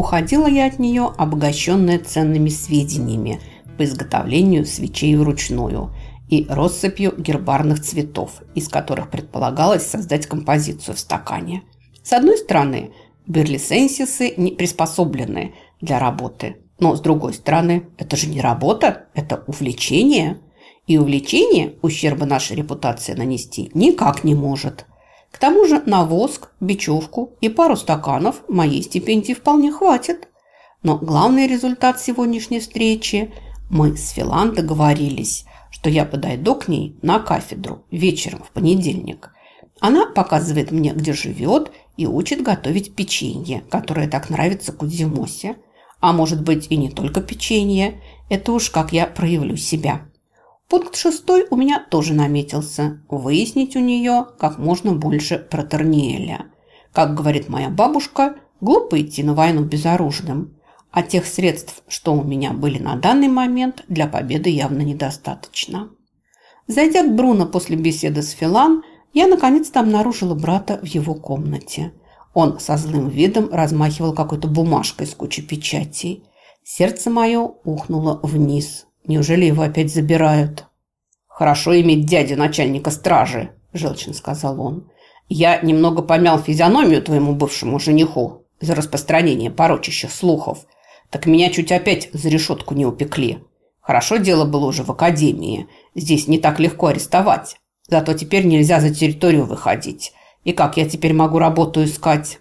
Уходила я от нее, обогащенная ценными сведениями по изготовлению свечей вручную и россыпью гербарных цветов, из которых предполагалось создать композицию в стакане. С одной стороны, берлисенсисы не приспособлены для работы, но с другой стороны, это же не работа, это увлечение. И увлечение ущерба нашей репутации нанести никак не может. К тому же на воск, бечевку и пару стаканов моей стипендии вполне хватит. Но главный результат сегодняшней встречи – мы с Филан договорились, что я подойду к ней на кафедру вечером в понедельник. Она показывает мне, где живет, и учит готовить печенье, которое так нравится Кудзимосе. А может быть и не только печенье, это уж как я проявлю себя. Пункт шестой у меня тоже наметился. Выяснить у нее как можно больше про Терниэля. Как говорит моя бабушка, глупо идти на войну безоружным. А тех средств, что у меня были на данный момент, для победы явно недостаточно. Зайдя к Бруно после беседы с Филан, я наконец-то обнаружила брата в его комнате. Он со злым видом размахивал какой-то бумажкой с кучей печатей. Сердце мое ухнуло вниз. Неужели его опять забирают? «Хорошо иметь дядю начальника стражи», – желчно сказал он. «Я немного помял физиономию твоему бывшему жениху за распространение порочащих слухов. Так меня чуть опять за решетку не упекли. Хорошо дело было уже в академии. Здесь не так легко арестовать. Зато теперь нельзя за территорию выходить. И как я теперь могу работу искать?»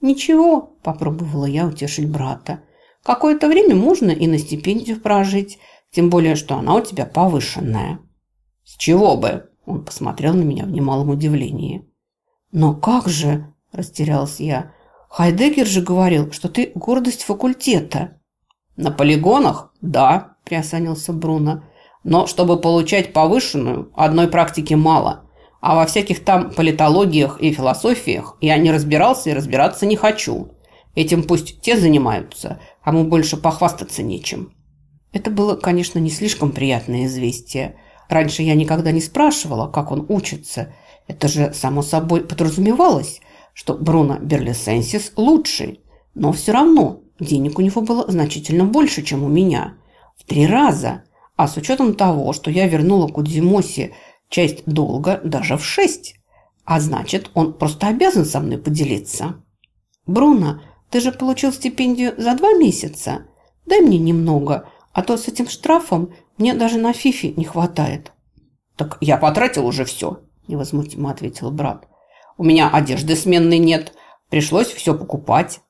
«Ничего», – попробовала я утешить брата. «Какое-то время можно и на стипендию прожить». Тем более, что она у тебя повышенная». «С чего бы?» – он посмотрел на меня в немалом удивлении. «Но как же?» – растерялась я. «Хайдеггер же говорил, что ты гордость факультета». «На полигонах? Да», – приосанился Бруно. «Но чтобы получать повышенную, одной практики мало. А во всяких там политологиях и философиях я не разбирался и разбираться не хочу. Этим пусть те занимаются, а мы больше похвастаться нечем». Это было, конечно, не слишком приятное известие. Раньше я никогда не спрашивала, как он учится. Это же, само собой, подразумевалось, что Бруно Берлисенсис лучший. Но все равно денег у него было значительно больше, чем у меня. В три раза. А с учетом того, что я вернула Кудзимосе часть долга даже в шесть. А значит, он просто обязан со мной поделиться. «Бруно, ты же получил стипендию за два месяца? Дай мне немного, а то с этим штрафом мне даже на фифи не хватает». «Так я потратил уже все», – невозмутимо ответил брат. «У меня одежды сменной нет. Пришлось все покупать».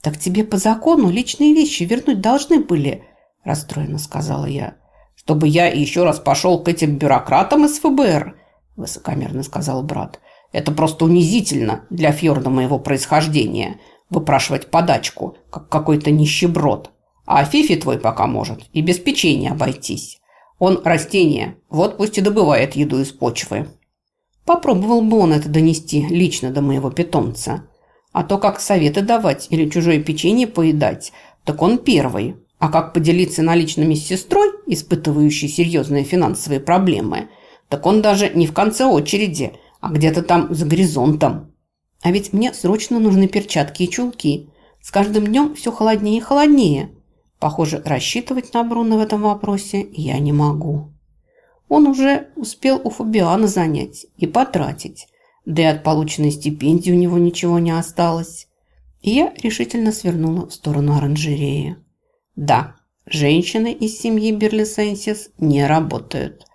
«Так тебе по закону личные вещи вернуть должны были», – расстроенно сказала я. «Чтобы я еще раз пошел к этим бюрократам из ФБР», – высокомерно сказал брат. «Это просто унизительно для Фьорда моего происхождения – выпрашивать подачку, как какой-то нищеброд». А Фифи твой пока может и без печенья обойтись. Он растение, вот пусть и добывает еду из почвы. Попробовал бы он это донести лично до моего питомца. А то как советы давать или чужое печенье поедать, так он первый. А как поделиться наличными с сестрой, испытывающей серьезные финансовые проблемы, так он даже не в конце очереди, а где-то там за горизонтом. А ведь мне срочно нужны перчатки и чулки. С каждым днем все холоднее и холоднее. Похоже, рассчитывать на Бруно в этом вопросе я не могу. Он уже успел у Фабиана занять и потратить, да и от полученной стипендии у него ничего не осталось. И я решительно свернула в сторону оранжереи. Да, женщины из семьи Берлисенсис не работают.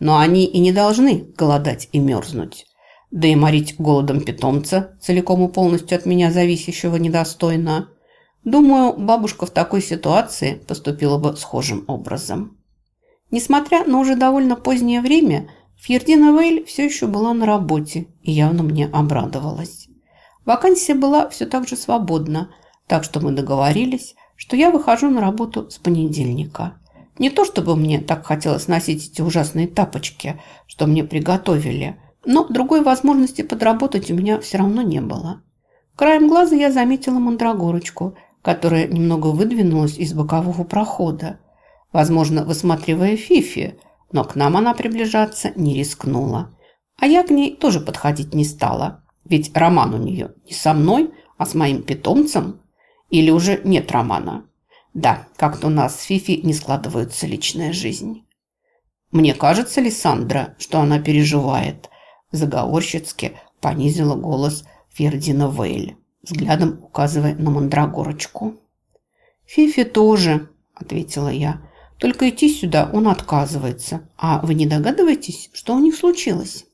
Но они и не должны голодать и мерзнуть. Да и морить голодом питомца, целиком и полностью от меня зависящего, недостойно – Думаю, бабушка в такой ситуации поступила бы схожим образом. Несмотря на уже довольно позднее время, Фьердина Вейль все еще была на работе и явно мне обрадовалась. Вакансия была все так же свободна, так что мы договорились, что я выхожу на работу с понедельника. Не то чтобы мне так хотелось носить эти ужасные тапочки, что мне приготовили, но другой возможности подработать у меня все равно не было. Краем глаза я заметила мандрагорочку – которая немного выдвинулась из бокового прохода, возможно, высматривая Фифи, но к нам она приближаться не рискнула. А я к ней тоже подходить не стала, ведь роман у нее не со мной, а с моим питомцем. Или уже нет романа? Да, как-то у нас с Фифи не складывается личная жизнь. Мне кажется, Лиссандра, что она переживает. Заговорщицки понизила голос Фердина Вейль, взглядом указывая на мандрагорочку. «Фифи тоже», – ответила я. «Только идти сюда он отказывается. А вы не догадываетесь, что у них случилось?»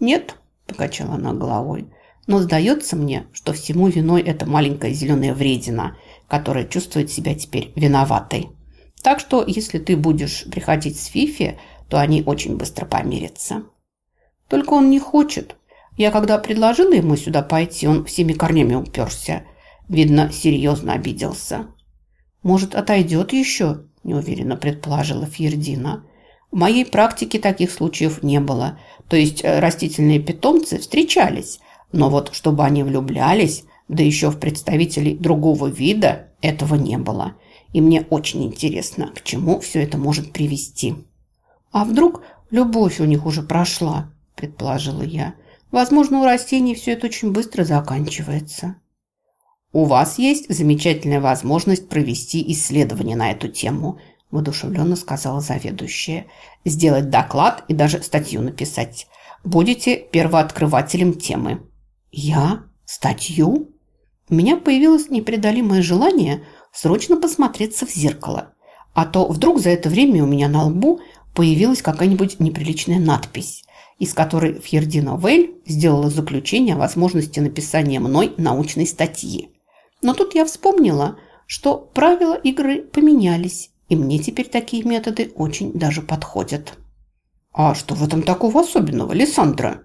«Нет», – покачала она головой. «Но сдается мне, что всему виной эта маленькая зеленая вредина, которая чувствует себя теперь виноватой. Так что, если ты будешь приходить с Фифи, то они очень быстро помирятся». «Только он не хочет. Я когда предложила ему сюда пойти, он всеми корнями уперся. Видно, серьезно обиделся». «Может, отойдет еще?» – неуверенно предположила Фьердина. В моей практике таких случаев не было. То есть э, растительные питомцы встречались, но вот чтобы они влюблялись, да еще в представителей другого вида, этого не было. И мне очень интересно, к чему все это может привести. «А вдруг любовь у них уже прошла?» – предположила я. «Возможно, у растений все это очень быстро заканчивается». «У вас есть замечательная возможность провести исследование на эту тему», – воодушевленно сказала заведующая. «Сделать доклад и даже статью написать. Будете первооткрывателем темы». «Я? Статью?» У меня появилось непреодолимое желание срочно посмотреться в зеркало. А то вдруг за это время у меня на лбу появилась какая-нибудь неприличная надпись, из которой Фьердина Вейль сделала заключение о возможности написания мной научной статьи. Но тут я вспомнила, что правила игры поменялись, и мне теперь такие методы очень даже подходят. «А что в этом такого особенного, Лиссандра?»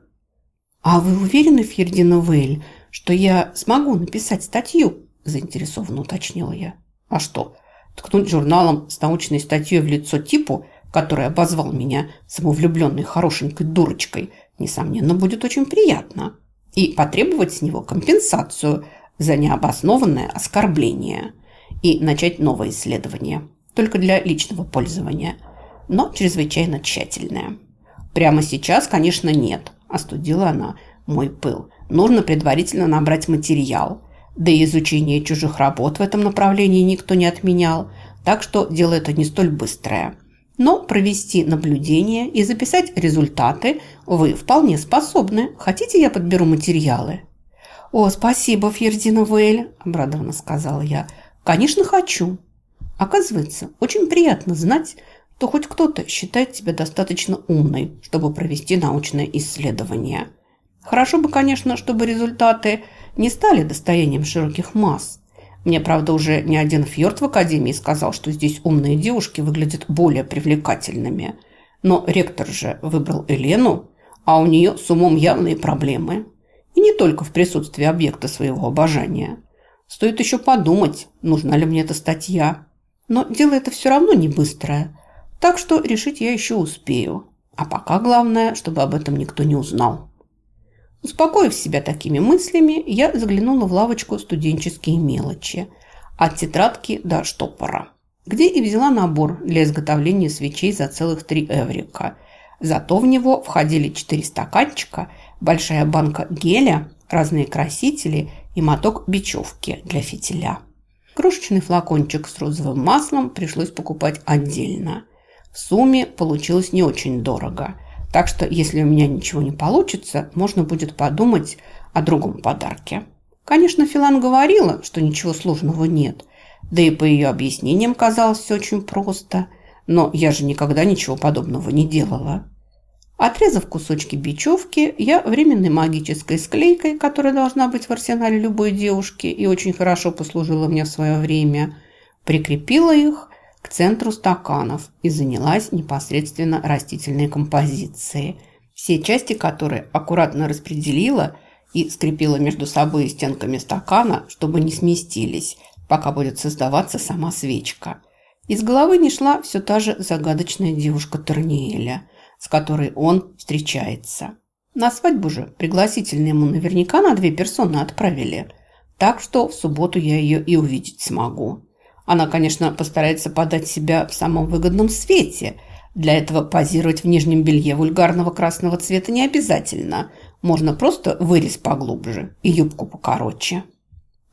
«А вы уверены, Фьердина Вейль, что я смогу написать статью?» – заинтересованно уточнила я. «А что, ткнуть журналом с научной статьей в лицо типу, который обозвал меня самовлюбленной хорошенькой дурочкой, несомненно, будет очень приятно. И потребовать с него компенсацию за необоснованное оскорбление и начать новое исследование, только для личного пользования, но чрезвычайно тщательное. Прямо сейчас, конечно, нет, остудила она мой пыл. Нужно предварительно набрать материал. Да и изучение чужих работ в этом направлении никто не отменял, так что дело это не столь быстрое. Но провести наблюдение и записать результаты вы вполне способны. Хотите, я подберу материалы? «О, спасибо, Фердина Вейль», – обрадованно сказала я. «Конечно, хочу». Оказывается, очень приятно знать, что хоть кто-то считает тебя достаточно умной, чтобы провести научное исследование. Хорошо бы, конечно, чтобы результаты не стали достоянием широких масс. Мне, правда, уже не один фьорд в академии сказал, что здесь умные девушки выглядят более привлекательными. Но ректор же выбрал Елену, а у нее с умом явные проблемы. И не только в присутствии объекта своего обожания. Стоит еще подумать, нужна ли мне эта статья. Но дело это все равно не быстрое. Так что решить я еще успею. А пока главное, чтобы об этом никто не узнал. Успокоив себя такими мыслями, я заглянула в лавочку студенческие мелочи. От тетрадки до штопора. Где и взяла набор для изготовления свечей за целых три эврика. Зато в него входили четыре стаканчика – большая банка геля, разные красители и моток бечевки для фитиля. Крошечный флакончик с розовым маслом пришлось покупать отдельно. В сумме получилось не очень дорого. Так что, если у меня ничего не получится, можно будет подумать о другом подарке. Конечно, Филан говорила, что ничего сложного нет. Да и по ее объяснениям казалось все очень просто. Но я же никогда ничего подобного не делала. Отрезав кусочки бечевки, я временной магической склейкой, которая должна быть в арсенале любой девушки и очень хорошо послужила мне в свое время, прикрепила их к центру стаканов и занялась непосредственно растительной композицией, все части которой аккуратно распределила и скрепила между собой стенками стакана, чтобы не сместились, пока будет создаваться сама свечка. Из головы не шла все та же загадочная девушка Терниэля – с которой он встречается. На свадьбу же пригласительные ему наверняка на две персоны отправили. Так что в субботу я ее и увидеть смогу. Она, конечно, постарается подать себя в самом выгодном свете. Для этого позировать в нижнем белье вульгарного красного цвета не обязательно. Можно просто вырез поглубже и юбку покороче.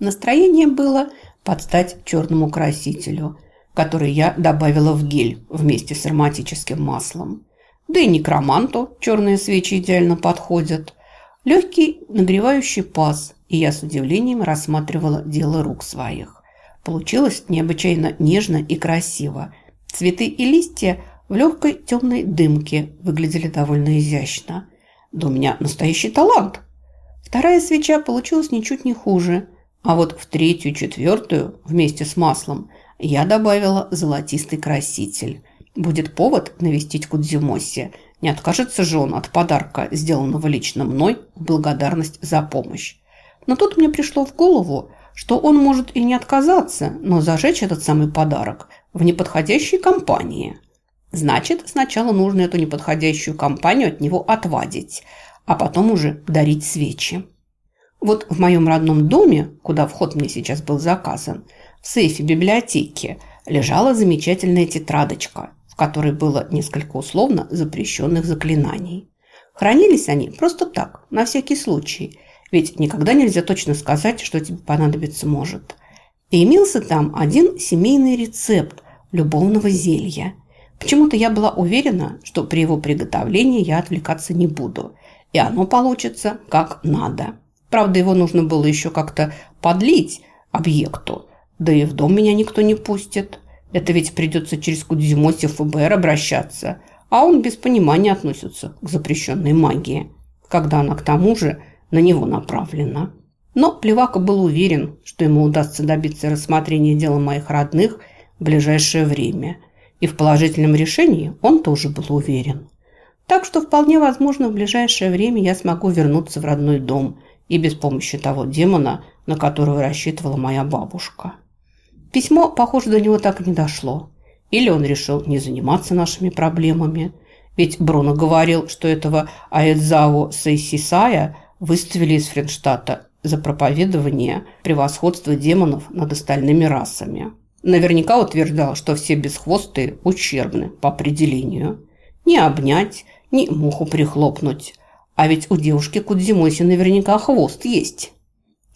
Настроение было под стать черному красителю, который я добавила в гель вместе с ароматическим маслом. Да и некроманту черные свечи идеально подходят. Легкий нагревающий паз, и я с удивлением рассматривала дело рук своих. Получилось необычайно нежно и красиво. Цветы и листья в легкой темной дымке выглядели довольно изящно. Да у меня настоящий талант. Вторая свеча получилась ничуть не хуже. А вот в третью, четвертую вместе с маслом я добавила золотистый краситель. Будет повод навестить Кудзимоси. Не откажется же он от подарка, сделанного лично мной в благодарность за помощь. Но тут мне пришло в голову, что он может и не отказаться, но зажечь этот самый подарок в неподходящей компании. Значит, сначала нужно эту неподходящую компанию от него отвадить, а потом уже дарить свечи. Вот в моем родном доме, куда вход мне сейчас был заказан, в сейфе библиотеки лежала замечательная тетрадочка, в которой было несколько условно запрещенных заклинаний. Хранились они просто так, на всякий случай, ведь никогда нельзя точно сказать, что тебе понадобиться может. И имелся там один семейный рецепт любовного зелья – Почему-то я была уверена, что при его приготовлении я отвлекаться не буду, и оно получится как надо. Правда, его нужно было еще как-то подлить объекту, да и в дом меня никто не пустит. Это ведь придется через Кудзимоси ФБР обращаться, а он без понимания относится к запрещенной магии, когда она к тому же на него направлена. Но Плевака был уверен, что ему удастся добиться рассмотрения дела моих родных в ближайшее время – и в положительном решении он тоже был уверен. Так что вполне возможно в ближайшее время я смогу вернуться в родной дом и без помощи того демона, на которого рассчитывала моя бабушка. Письмо, похоже, до него так и не дошло. Или он решил не заниматься нашими проблемами. Ведь Бруно говорил, что этого Аэдзаву Сейсисая выставили из Френштата за проповедование превосходства демонов над остальными расами. Наверняка утверждал, что все бесхвостые ущербны по определению. Не обнять, ни муху прихлопнуть. А ведь у девушки Кудзимоси наверняка хвост есть.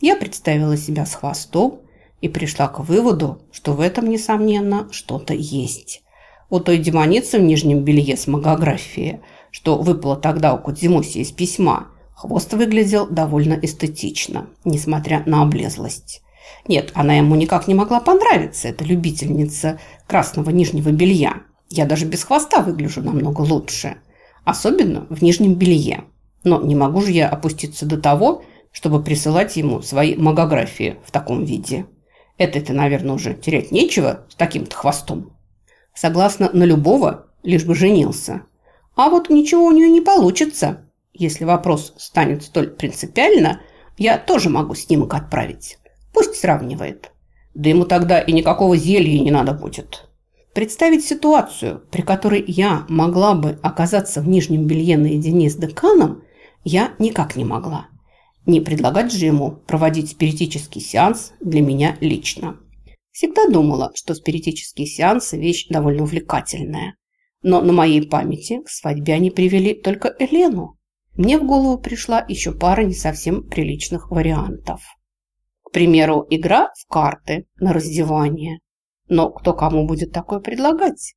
Я представила себя с хвостом и пришла к выводу, что в этом, несомненно, что-то есть. У той демоницы в нижнем белье с магографией, что выпало тогда у Кудзимоси из письма, хвост выглядел довольно эстетично, несмотря на облезлость. Нет, она ему никак не могла понравиться, эта любительница красного нижнего белья. Я даже без хвоста выгляжу намного лучше. Особенно в нижнем белье. Но не могу же я опуститься до того, чтобы присылать ему свои магографии в таком виде. Это-то, наверное, уже терять нечего с таким-то хвостом. Согласно на любого, лишь бы женился. А вот ничего у нее не получится. Если вопрос станет столь принципиально, я тоже могу снимок отправить. Пусть сравнивает. Да ему тогда и никакого зелья не надо будет. Представить ситуацию, при которой я могла бы оказаться в нижнем белье наедине с деканом, я никак не могла. Не предлагать же ему проводить спиритический сеанс для меня лично. Всегда думала, что спиритические сеансы – вещь довольно увлекательная. Но на моей памяти к свадьбе они привели только Элену. Мне в голову пришла еще пара не совсем приличных вариантов. К примеру, игра в карты на раздевание. Но кто кому будет такое предлагать?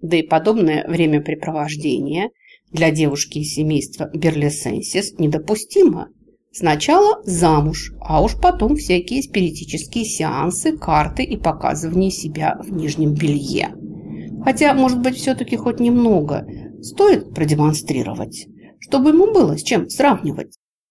Да и подобное времяпрепровождение для девушки из семейства Берлисенсис недопустимо. Сначала замуж, а уж потом всякие спиритические сеансы, карты и показывание себя в нижнем белье. Хотя, может быть, все-таки хоть немного стоит продемонстрировать, чтобы ему было с чем сравнивать.